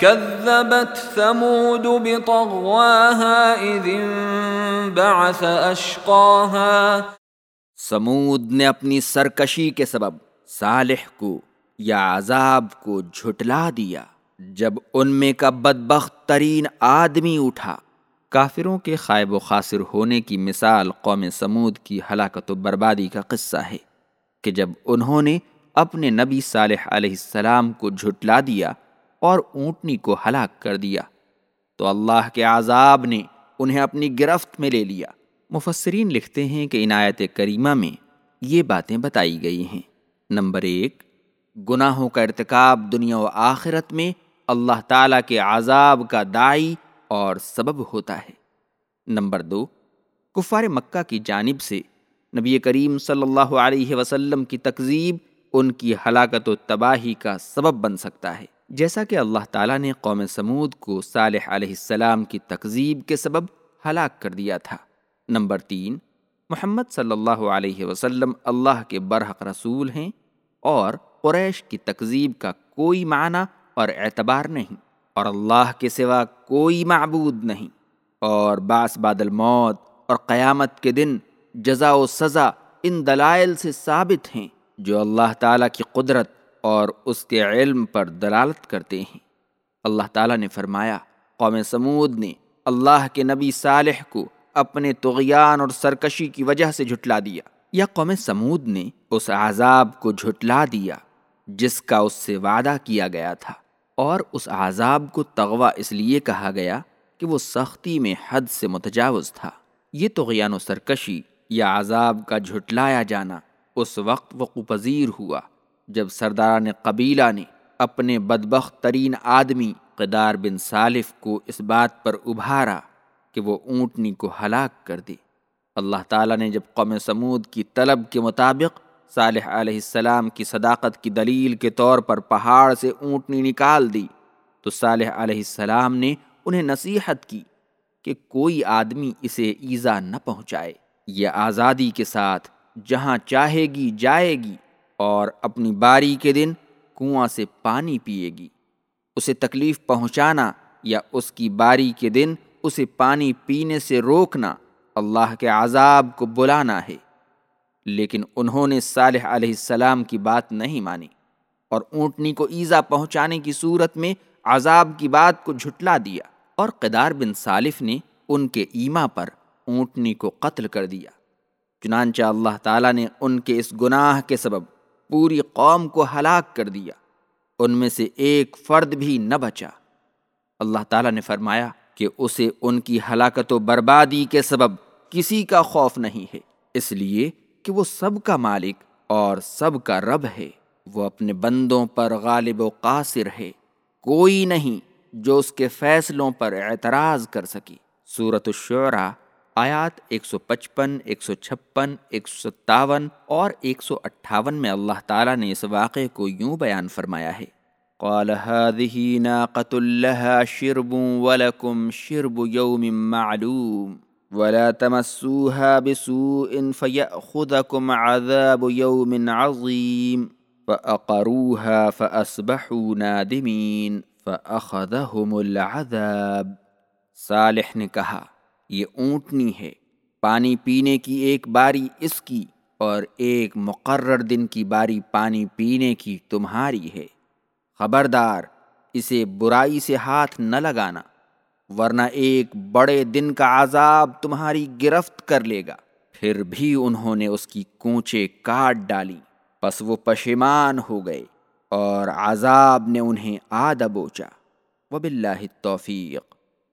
كذبت ثمود بطغواها اذ انبعث اشقاها سمود نے اپنی سرکشی کے سبب صالح کو یا عذاب کو جھٹلا دیا۔ جب ان میں کا بدبخت ترین آدمی اٹھا، کافروں کے خائب و خاصر ہونے کی مثال قوم سمود کی ہلاکت و بربادی کا قصہ ہے کہ جب انہوں نے اپنے نبی صالح علیہ السلام کو جھٹلا دیا اور اونٹنی کو ہلاک کر دیا۔ تو اللہ کے عذاب نے انہیں اپنی گرفت میں لے لیا۔ مفسرین لکھتے ہیں کہ عنایت کریمہ میں یہ باتیں بتائی گئی ہیں۔ نمبر ایک، گناہوں کا ارتکاب دنیا و آخرت میں اللہ تعالیٰ کے عذاب کا دائی اور سبب ہوتا ہے۔ نمبر دو، کفار مکہ کی جانب سے نبی کریم صلی اللہ علیہ وسلم کی تکذیب ان کی ہلاکت و تباہی کا سبب بن سکتا ہے۔ جیسا کہ اللہ تعالیٰ نے قوم سمود کو صالح علیہ السلام کی تقزیب کے سبب ہلاک کر دیا تھا۔ نمبر تین، محمد صلی اللہ علیہ وسلم اللہ کے برحق رسول ہیں اور قریش کی تقزیب کا کوئی معنی اور اعتبار نہیں، اور اللہ کے سوا کوئی معبود نہیں۔ اور باس بادل موت اور قیامت کے دن جزا و سزا ان دلائل سے ثابت ہیں جو اللہ تعالیٰ کی قدرت اور اس کے علم پر دلالت کرتے ہیں۔ اللہ تعالیٰ نے فرمایا، قوم سمود نے اللہ کے نبی صالح کو اپنے تغیان اور سرکشی کی وجہ سے جھٹلا دیا۔ یا قوم سمود نے اس عذاب کو جھٹلا دیا جس کا اس سے وعدہ کیا گیا تھا۔ اور اس عذاب کو تغوا اس لیے کہا گیا کہ وہ سختی میں حد سے متجاوز تھا۔ یہ تغیان و سرکشی یا عذاب کا جھٹلایا جانا اس وقت وقوع پذیر ہوا۔ جب سرداران قبیلہ نے اپنے بدبخت ترین آدمی قدار بن صالف کو اس بات پر ابھارا کہ وہ اونٹنی کو ہلاک کر دے۔ اللہ تعالیٰ نے جب قوم سمود کی طلب کے مطابق صالح علیہ السلام کی صداقت کی دلیل کے طور پر پہاڑ سے اونٹنی نکال دی تو صالح علیہ السلام نے انہیں نصیحت کی کہ کوئی آدمی اسے ایزا نہ پہنچائے، یہ آزادی کے ساتھ جہاں چاہے گی جائے گی۔ اور اپنی باری کے دن کنواں سے پانی پیے گی۔ اسے تکلیف پہنچانا یا اس کی باری کے دن اسے پانی پینے سے روکنا اللہ کے عذاب کو بلانا ہے۔ لیکن انہوں نے صالح علیہ السلام کی بات نہیں مانی اور اونٹنی کو ایزا پہنچانے کی صورت میں عذاب کی بات کو جھٹلا دیا اور قدار بن صالف نے ان کے ایما پر اونٹنی کو قتل کر دیا۔ چنانچہ اللہ تعالیٰ نے ان کے اس گناہ کے سبب پوری قوم کو ہلاک کر دیا۔ ان میں سے ایک فرد بھی نہ بچا۔ اللہ تعالیٰ نے فرمایا کہ اسے ان کی ہلاکت و بربادی کے سبب کسی کا خوف نہیں ہے، اس لیے کہ وہ سب کا مالک اور سب کا رب ہے۔ وہ اپنے بندوں پر غالب و قاصر ہے۔ کوئی نہیں جو اس کے فیصلوں پر اعتراض کر سکی صورت الشعراء آیات ایک سو پچپن، ایک سو چھپن، ایک سو ستاون اور ایک سو اٹھاون میں اللہ تعالیٰ نے اس واقعے کو یوں بیان فرمایا ہے۔ قال هذه ناقة لها شرب ولكم شرب يوم معلوم۔ ولا تمسوها بسوء فيأخذكم عذاب يوم عظيم فأقروها فأصبحوا نادمين فأخذهم العذاب۔ صالح نے کہا یہ اونٹنی ہے۔ پانی پینے کی ایک باری اس کی اور ایک مقرر دن کی باری پانی پینے کی تمہاری ہے۔ خبردار، اسے برائی سے ہاتھ نہ لگانا، ورنہ ایک بڑے دن کا عذاب تمہاری گرفت کر لے گا۔ پھر بھی انہوں نے اس کی کونچے کاٹ ڈالی، پس وہ پشیمان ہو گئے اور عذاب نے انہیں آدھ بوچا وباللہ التوفیق۔